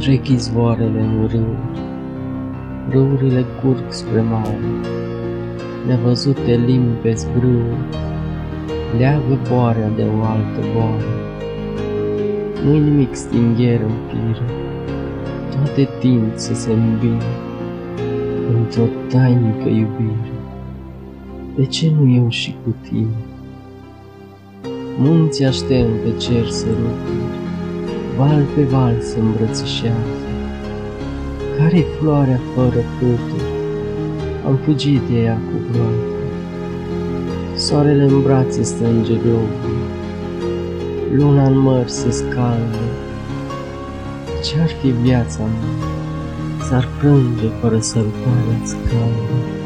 Trec izvoarele în râuri, râurile curg spre mare, nevăzute limpezi brâuri, leagă boarea de o altă boară. Nu-i nimic stingher în fire, toate tind să se îmbine într-o tainică iubire. De ce nu eu și cu tine? Munții aștept pe cer săruturi, val pe val se îmbrățișează. Care-i floarea fără puturi? Am fugit de ea cu groază. Soarele în brațe strânge globul, luna în măr se scaldă. Ce-ar fi viața mea? S-ar plânge fără sărutarea-ți caldă.